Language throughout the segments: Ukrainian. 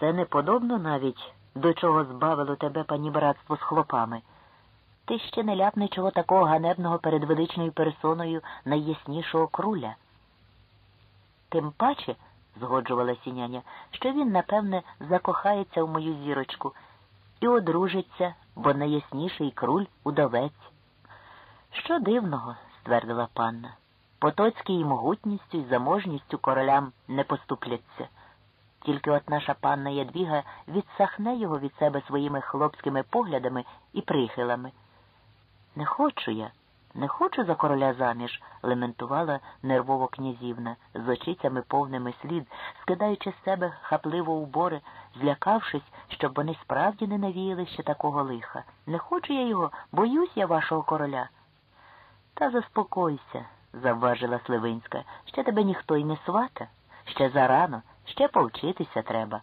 Це не подобно навіть, до чого збавило тебе панібратство з хлопами. Ти ще не ляп нічого такого ганебного перед величною персоною найяснішого круля. Тим паче, згоджувалася няня, що він, напевне, закохається в мою зірочку і одружиться, бо найясніший круль удавець. Що дивного, ствердила панна. Потоцький і могутністю і заможністю королям не поступляться. Тільки от наша панна Ядвіга відсахне його від себе своїми хлопськими поглядами і прихилами. Не хочу я, не хочу за короля заміж, лементувала нервово князівна, з очицями повними слід, скидаючи з себе хапливо убори, злякавшись, щоб вони справді не навіяли ще такого лиха. Не хочу я його, боюсь я вашого короля. Та заспокойся, завважила Сливинська, ще тебе ніхто й не свата, ще зарано, ще повчитися треба.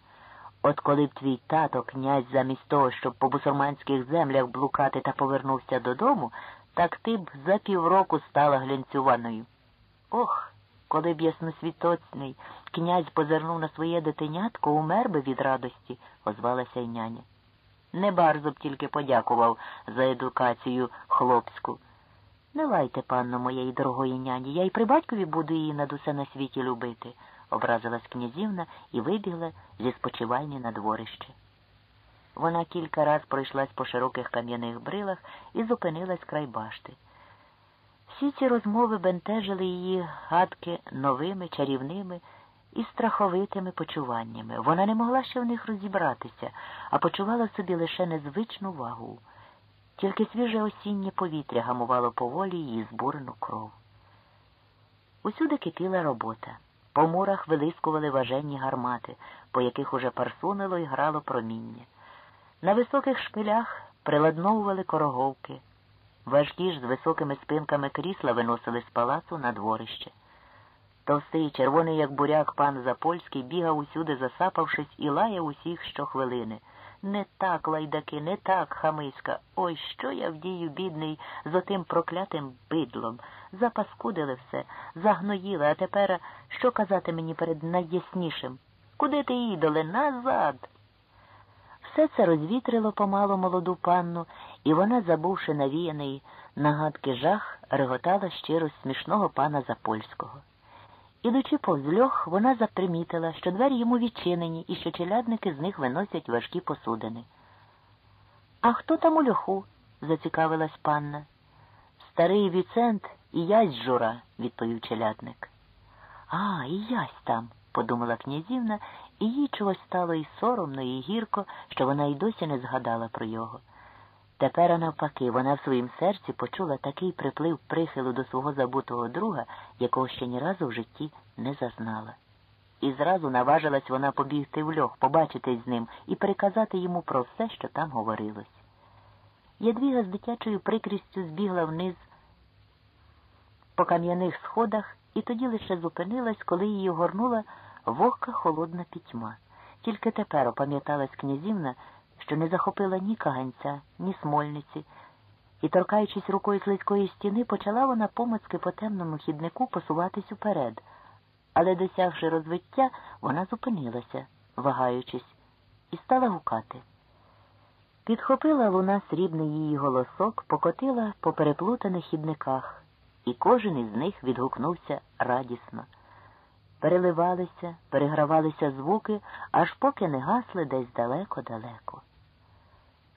От коли б твій тато, князь, замість того, щоб по бусурманських землях блукати та повернувся додому, так ти б за півроку стала глянцюваною. Ох, коли б ясносвітоцний князь позирнув на своє дитинятко, умер би від радості, озвалася й няня. Не барзо б тільки подякував за едукацію хлопську. Не лайте, панно моєї дорогої няні, я й при батькові буду її над усе на світі любити, образилась князівна і вибігла зі спочивальні на дворище. Вона кілька раз пройшлась по широких кам'яних брилах і зупинилась край башти. Всі ці розмови бентежили її гадки новими, чарівними і страховитими почуваннями. Вона не могла ще в них розібратися, а почувала собі лише незвичну вагу. Тільки свіже осіннє повітря гамувало поволі її збурену кров. Усюди кипіла робота. По мурах вилискували важенні гармати, по яких уже парсунило і грало проміння. На високих шпилях приладновували короговки. Важкі ж з високими спинками крісла виносили з палацу на дворище. Товстий, червоний, як буряк, пан Запольський бігав усюди, засапавшись, і лаяв усіх щохвилини. Не так, лайдаки, не так, хамиська. Ой, що я вдію, бідний, з отим проклятим бидлом. Запаскудили все, загноїли, а тепер що казати мені перед найяснішим? Куди ти, ідоле? Назад. Все це розвітрило помалу молоду панну, і вона, забувши навіяний нагадки жах, реготала щиро смішного пана Запольського. Ідучи повз льох, вона запримітила, що двері йому відчинені і що челядники з них виносять важкі посудини. А хто там у льоху? зацікавилась панна. Старий Віцент і ясь жура, відповів челядник. А, і ясь там, подумала князівна, і їй чогось стало і соромно, і гірко, що вона й досі не згадала про його. Тепер, навпаки, вона в своїм серці почула такий приплив прихилу до свого забутого друга, якого ще ні разу в житті не зазнала. І зразу наважилась вона побігти в льох, побачитись з ним і переказати йому про все, що там говорилось. Ядвіга з дитячою прикрістю збігла вниз по кам'яних сходах і тоді лише зупинилась, коли її огорнула вогка холодна пітьма. Тільки тепер опам'яталась князівна, що не захопила ні каганця, ні смольниці, і, торкаючись рукою слизької стіни, почала вона помацки по темному хіднику посуватись уперед, але, досягши розвиття, вона зупинилася, вагаючись, і стала гукати. Підхопила луна срібний її голосок, покотила по переплутаних хідниках, і кожен із них відгукнувся радісно. Переливалися, перегравалися звуки, аж поки не гасли десь далеко-далеко.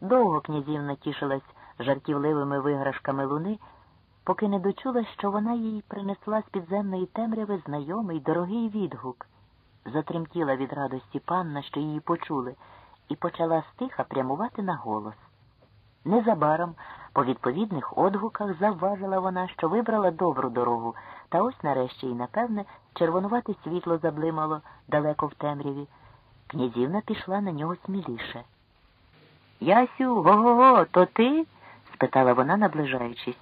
Довго князівна тішилась жартівливими виграшками луни, поки не дочула, що вона їй принесла з підземної темряви знайомий дорогий відгук. Затремтіла від радості панна, що її почули, і почала стиха прямувати на голос. Незабаром, по відповідних одгуках, завважила вона, що вибрала добру дорогу, та ось нарешті й, напевне, червонувате світло заблимало далеко в темряві. Князівна пішла на нього сміліше. Ясю, го-го-го, то ти? спитала вона, наближаючись.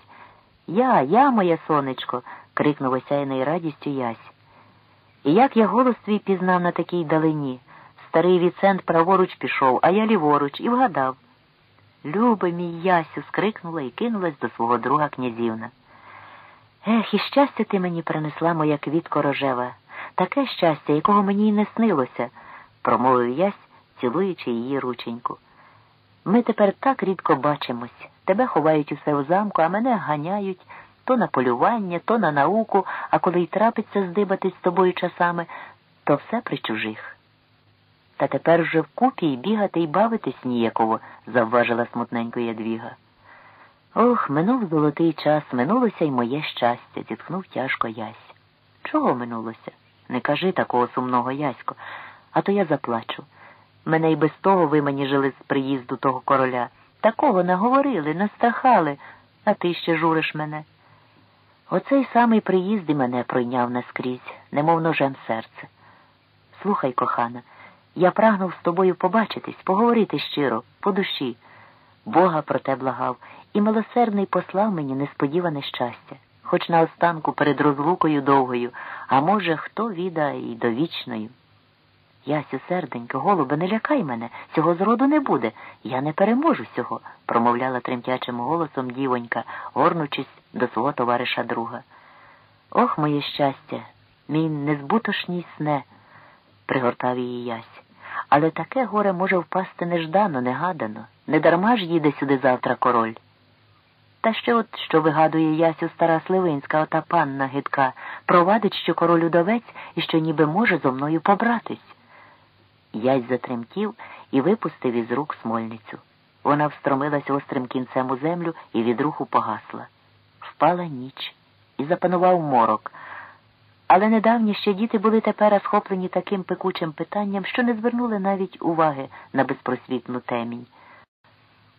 Я, я, моє сонечко, крикнув осяяний радістю ясь. І як я голос твій пізнав на такій далині? Старий Віцент праворуч пішов, а я ліворуч, і вгадав. Любе мій Ясю, скрикнула і кинулась до свого друга князівна. Ех, і щастя ти мені принесла, моя квітко рожева, таке щастя, якого мені й не снилося, промовив ясь цілуючи її рученьку. Ми тепер так рідко бачимось. Тебе ховають усе в замку, а мене ганяють то на полювання, то на науку, а коли й трапиться здибатись з тобою часами, то все при чужих. Та тепер вже вкупі й бігати й бавитись ніяково, завважила смутненько ядвіга. Ох, минув золотий час, минулося й моє щастя, зітхнув тяжко ясь. Чого минулося? Не кажи такого сумного ясько, а то я заплачу. Мене й без того виманіжили з приїзду того короля. Такого наговорили, настрахали, а ти ще журиш мене. Оцей самий приїзд і мене пройняв наскрізь, немов ножем серце. Слухай, кохана, я прагнув з тобою побачитись, поговорити щиро, по душі. Бога про те благав, і милосердний послав мені несподіване щастя, хоч на останку перед розлукою довгою, а може, хто віда і довічною. Ясю, серденько, голубе, не лякай мене, цього зроду не буде. Я не переможу цього, промовляла тремтячим голосом дівонька, горнучись до свого товариша друга. Ох, моє щастя, мій незбутошній сне, пригортав її ясь. Але таке горе може впасти неждано, негадано. Не дарма ж їде сюди завтра король. Та ще от що вигадує Ясю стара Сливинська, ота панна гидка, провадить, що король удовець і що ніби може зо мною побратись. Ясь затремтів і випустив із рук смольницю. Вона встромилась острим кінцем у землю і від руху погасла. Впала ніч і запанував морок. Але недавні ще діти були тепер схоплені таким пекучим питанням, що не звернули навіть уваги на безпросвітну темінь.